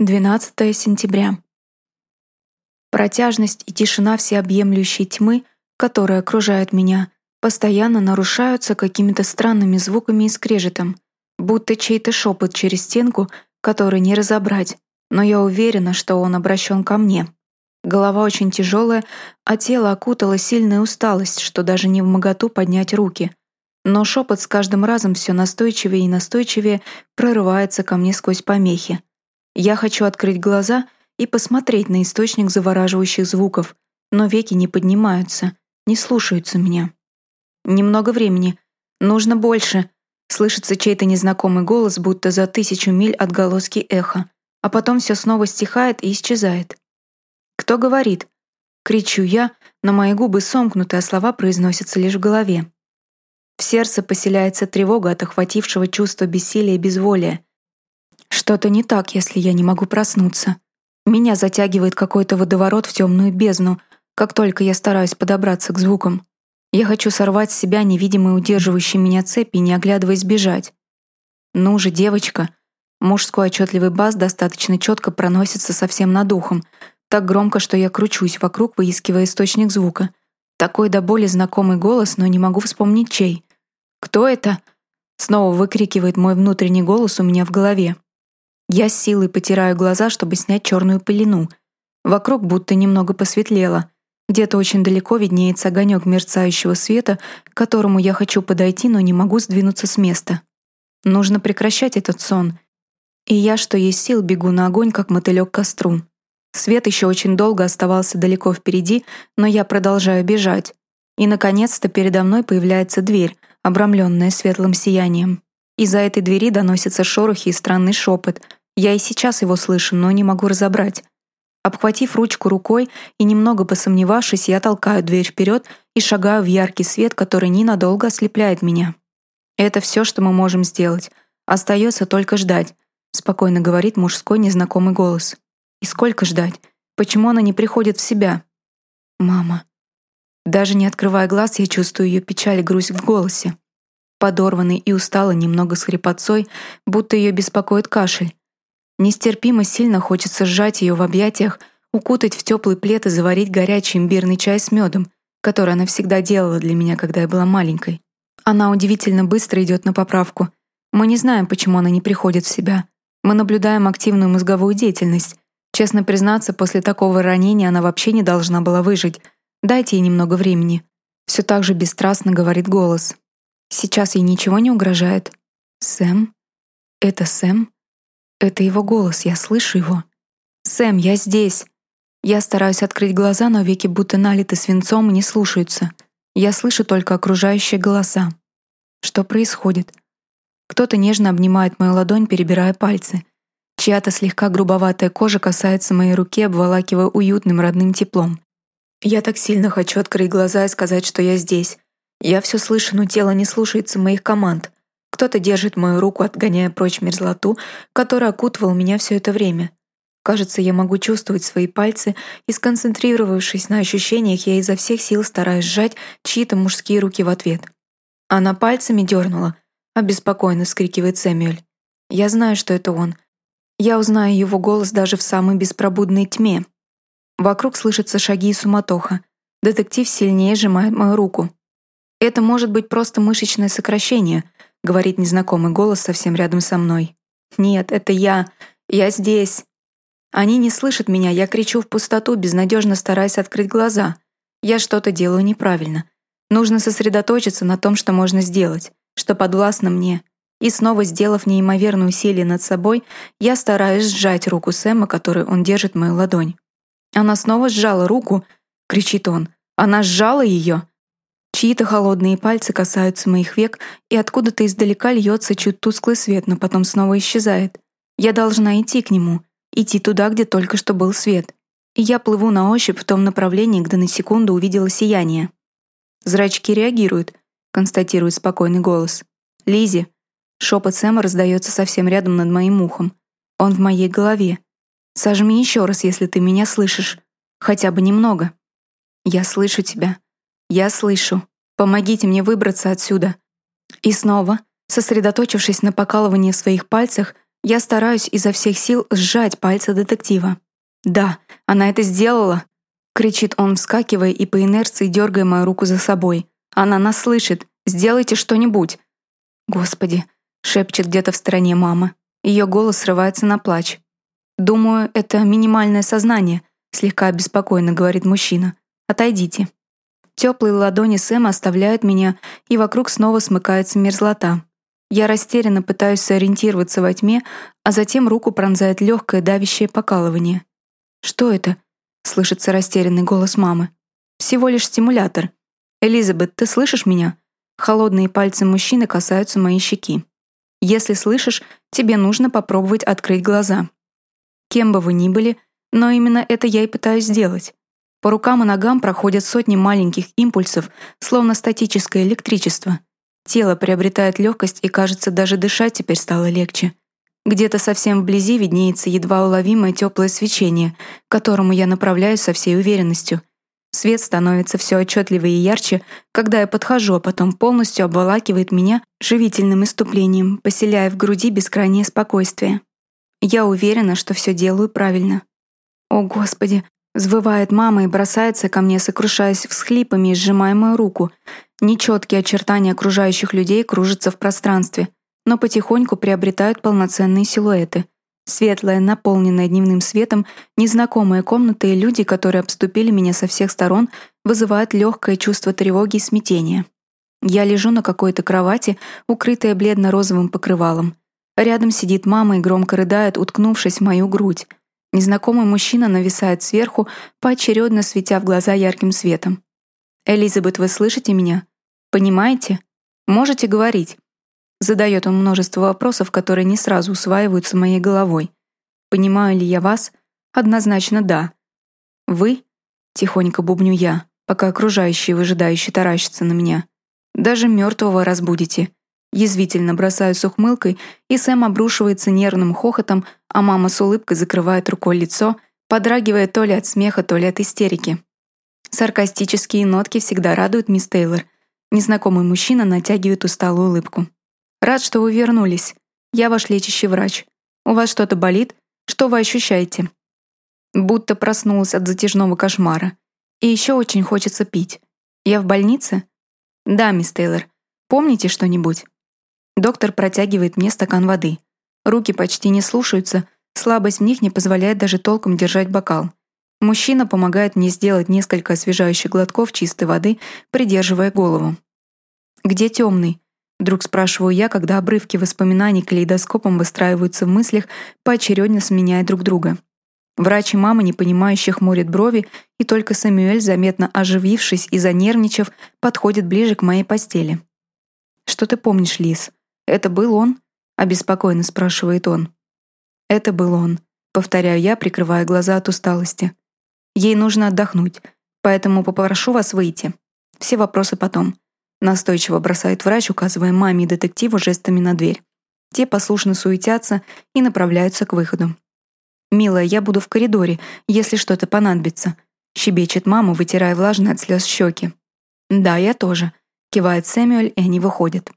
12 сентября. Протяжность и тишина всеобъемлющей тьмы, которая окружает меня, постоянно нарушаются какими-то странными звуками и скрежетом, будто чей-то шепот через стенку, который не разобрать, но я уверена, что он обращен ко мне. Голова очень тяжелая, а тело окутала сильная усталость, что даже не в моготу поднять руки. Но шепот с каждым разом все настойчивее и настойчивее прорывается ко мне сквозь помехи. Я хочу открыть глаза и посмотреть на источник завораживающих звуков, но веки не поднимаются, не слушаются меня. Немного времени. Нужно больше. Слышится чей-то незнакомый голос, будто за тысячу миль отголоски эха. А потом все снова стихает и исчезает. «Кто говорит?» Кричу я, но мои губы сомкнуты, а слова произносятся лишь в голове. В сердце поселяется тревога от охватившего чувства бессилия и безволия. Что-то не так, если я не могу проснуться. Меня затягивает какой-то водоворот в темную бездну, как только я стараюсь подобраться к звукам. Я хочу сорвать с себя невидимые удерживающие меня цепи и не оглядываясь бежать. «Ну же, девочка!» Мужской отчетливый бас достаточно четко проносится совсем над ухом, так громко, что я кручусь вокруг, выискивая источник звука. Такой до боли знакомый голос, но не могу вспомнить чей. «Кто это?» Снова выкрикивает мой внутренний голос у меня в голове. Я с силой потираю глаза, чтобы снять черную пелену. Вокруг будто немного посветлело. Где-то очень далеко виднеется огонек мерцающего света, к которому я хочу подойти, но не могу сдвинуться с места. Нужно прекращать этот сон. И я, что есть сил, бегу на огонь, как мотылек к костру. Свет еще очень долго оставался далеко впереди, но я продолжаю бежать. И, наконец-то, передо мной появляется дверь, обрамленная светлым сиянием. Из-за этой двери доносятся шорохи и странный шепот — я и сейчас его слышу, но не могу разобрать. Обхватив ручку рукой и немного посомневавшись, я толкаю дверь вперед и шагаю в яркий свет, который ненадолго ослепляет меня. Это все, что мы можем сделать. Остается только ждать, спокойно говорит мужской незнакомый голос. И сколько ждать? Почему она не приходит в себя? Мама. Даже не открывая глаз, я чувствую ее печаль и грусть в голосе. Подорванный и усталый, немного с хрипотцой, будто ее беспокоит кашель. Нестерпимо сильно хочется сжать ее в объятиях, укутать в теплый плед и заварить горячий имбирный чай с медом, который она всегда делала для меня, когда я была маленькой. Она удивительно быстро идет на поправку. Мы не знаем, почему она не приходит в себя. Мы наблюдаем активную мозговую деятельность. Честно признаться, после такого ранения она вообще не должна была выжить. Дайте ей немного времени. Все так же бесстрастно говорит голос. Сейчас ей ничего не угрожает. Сэм? Это Сэм? Это его голос, я слышу его. «Сэм, я здесь!» Я стараюсь открыть глаза, но веки будто налиты свинцом и не слушаются. Я слышу только окружающие голоса. Что происходит? Кто-то нежно обнимает мою ладонь, перебирая пальцы. Чья-то слегка грубоватая кожа касается моей руки, обволакивая уютным родным теплом. Я так сильно хочу открыть глаза и сказать, что я здесь. Я все слышу, но тело не слушается моих команд. Кто-то держит мою руку, отгоняя прочь мерзлоту, которая окутывала меня все это время. Кажется, я могу чувствовать свои пальцы, и, сконцентрировавшись на ощущениях, я изо всех сил стараюсь сжать чьи-то мужские руки в ответ. Она пальцами дернула, обеспокоенно скрикивает Сэмюэль. Я знаю, что это он. Я узнаю его голос даже в самой беспробудной тьме. Вокруг слышатся шаги и суматоха. Детектив сильнее сжимает мою руку. Это может быть просто мышечное сокращение —— говорит незнакомый голос совсем рядом со мной. «Нет, это я. Я здесь». Они не слышат меня, я кричу в пустоту, безнадежно стараясь открыть глаза. Я что-то делаю неправильно. Нужно сосредоточиться на том, что можно сделать, что подвластно мне. И снова, сделав неимоверное усилие над собой, я стараюсь сжать руку Сэма, которой он держит мою ладонь. Она снова сжала руку, кричит он. Она сжала ее. Чьи-то холодные пальцы касаются моих век, и откуда-то издалека льется чуть тусклый свет, но потом снова исчезает. Я должна идти к нему, идти туда, где только что был свет. И я плыву на ощупь в том направлении, где на секунду увидела сияние. Зрачки реагируют, констатирует спокойный голос. Лизи. Шепот Сэма раздается совсем рядом над моим ухом. Он в моей голове. Сожми еще раз, если ты меня слышишь. Хотя бы немного. Я слышу тебя. Я слышу. Помогите мне выбраться отсюда. И снова, сосредоточившись на покалывании в своих пальцах, Я стараюсь изо всех сил сжать пальцы детектива. «Да, она это сделала!» — кричит он, вскакивая и по инерции дергая мою руку за собой. «Она нас слышит! Сделайте что-нибудь!» «Господи!» — шепчет где-то в стороне мама. Ее голос срывается на плач. «Думаю, это минимальное сознание», — слегка обеспокоенно говорит мужчина. «Отойдите». Теплые ладони Сэма оставляют меня, и вокруг снова смыкается мерзлота. Я растерянно пытаюсь сориентироваться во тьме, а затем руку пронзает легкое давящее покалывание. «Что это?» — слышится растерянный голос мамы. «Всего лишь стимулятор. Элизабет, ты слышишь меня?» Холодные пальцы мужчины касаются моей щеки. «Если слышишь, тебе нужно попробовать открыть глаза». Кем бы вы ни были, но именно это я и пытаюсь сделать. По рукам и ногам проходят сотни маленьких импульсов, словно статическое электричество. Тело приобретает легкость и, кажется, даже дышать теперь стало легче. Где-то совсем вблизи виднеется едва уловимое теплое свечение, к которому я направляюсь со всей уверенностью. Свет становится все отчетливее и ярче, когда я подхожу, а потом полностью обволакивает меня живительным иступлением, поселяя в груди бескрайнее спокойствие. Я уверена, что все делаю правильно. О, Господи! Взвывает мама и бросается ко мне, сокрушаясь всхлипами и сжимая мою руку. Нечеткие очертания окружающих людей кружатся в пространстве, но потихоньку приобретают полноценные силуэты. Светлая, наполненная дневным светом, незнакомые комнаты и люди, которые обступили меня со всех сторон, вызывают легкое чувство тревоги и смятения. Я лежу на какой-то кровати, укрытая бледно-розовым покрывалом. Рядом сидит мама и громко рыдает, уткнувшись в мою грудь. Незнакомый мужчина нависает сверху, поочередно светя в глаза ярким светом. «Элизабет, вы слышите меня? Понимаете? Можете говорить?» Задает он множество вопросов, которые не сразу усваиваются моей головой. «Понимаю ли я вас?» «Однозначно да». «Вы?» — тихонько бубню я, пока окружающие выжидающие таращатся на меня. «Даже мертвого разбудите». Язвительно бросаю с ухмылкой, и Сэм обрушивается нервным хохотом, а мама с улыбкой закрывает рукой лицо, подрагивая то ли от смеха, то ли от истерики. Саркастические нотки всегда радуют мисс Тейлор. Незнакомый мужчина натягивает усталую улыбку. «Рад, что вы вернулись. Я ваш лечащий врач. У вас что-то болит? Что вы ощущаете?» Будто проснулась от затяжного кошмара. И еще очень хочется пить. Я в больнице? Да, мисс Тейлор. Помните что-нибудь? Доктор протягивает мне стакан воды. Руки почти не слушаются, слабость в них не позволяет даже толком держать бокал. Мужчина помогает мне сделать несколько освежающих глотков чистой воды, придерживая голову. «Где темный?» Вдруг спрашиваю я, когда обрывки воспоминаний калейдоскопом выстраиваются в мыслях, поочередно сменяя друг друга. Врач и мама, непонимающие, хмурят брови, и только Самюэль, заметно оживившись и занервничав, подходит ближе к моей постели. «Что ты помнишь, Лис?» «Это был он?» — обеспокоенно спрашивает он. «Это был он», — повторяю я, прикрывая глаза от усталости. «Ей нужно отдохнуть, поэтому попрошу вас выйти. Все вопросы потом». Настойчиво бросает врач, указывая маме и детективу жестами на дверь. Те послушно суетятся и направляются к выходу. «Милая, я буду в коридоре, если что-то понадобится», — щебечет мама, вытирая влажные от слез щеки. «Да, я тоже», — кивает Сэмюэль, и они выходят.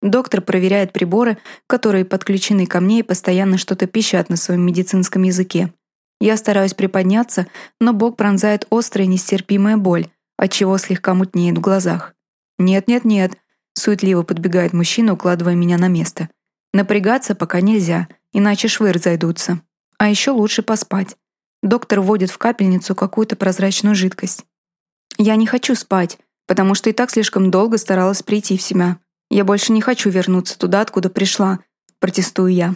Доктор проверяет приборы, которые подключены ко мне и постоянно что-то пищат на своем медицинском языке. Я стараюсь приподняться, но бок пронзает острая нестерпимая боль, отчего слегка мутнеет в глазах. «Нет-нет-нет», — суетливо подбегает мужчина, укладывая меня на место. «Напрягаться пока нельзя, иначе швы разойдутся. А еще лучше поспать». Доктор вводит в капельницу какую-то прозрачную жидкость. «Я не хочу спать, потому что и так слишком долго старалась прийти в себя. Я больше не хочу вернуться туда, откуда пришла, протестую я.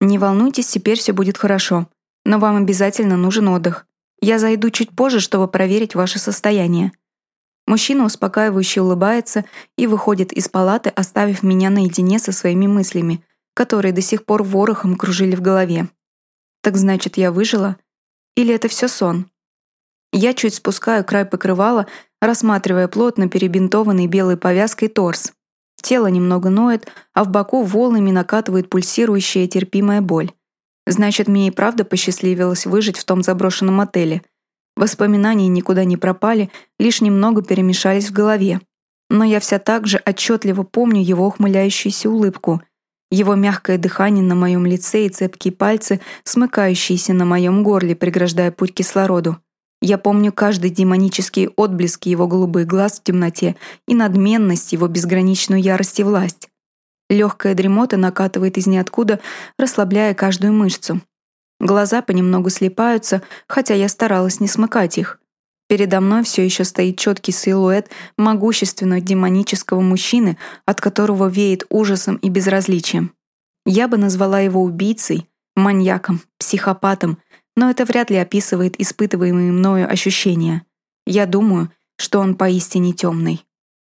Не волнуйтесь, теперь все будет хорошо. Но вам обязательно нужен отдых. Я зайду чуть позже, чтобы проверить ваше состояние. Мужчина успокаивающе улыбается и выходит из палаты, оставив меня наедине со своими мыслями, которые до сих пор ворохом кружили в голове. Так значит, я выжила? Или это все сон? Я чуть спускаю край покрывала, рассматривая плотно перебинтованный белой повязкой торс. Тело немного ноет, а в боку волнами накатывает пульсирующая терпимая боль. Значит, мне и правда посчастливилось выжить в том заброшенном отеле. Воспоминания никуда не пропали, лишь немного перемешались в голове. Но я вся так же отчетливо помню его ухмыляющуюся улыбку. Его мягкое дыхание на моем лице и цепкие пальцы, смыкающиеся на моем горле, преграждая путь кислороду. Я помню каждый демонический отблеск его голубых глаз в темноте и надменность его безграничную ярость и власть. Легкая дремота накатывает из ниоткуда, расслабляя каждую мышцу. Глаза понемногу слепаются, хотя я старалась не смыкать их. Передо мной все еще стоит четкий силуэт могущественного демонического мужчины, от которого веет ужасом и безразличием. Я бы назвала его убийцей, маньяком, психопатом, но это вряд ли описывает испытываемые мною ощущения. Я думаю, что он поистине темный.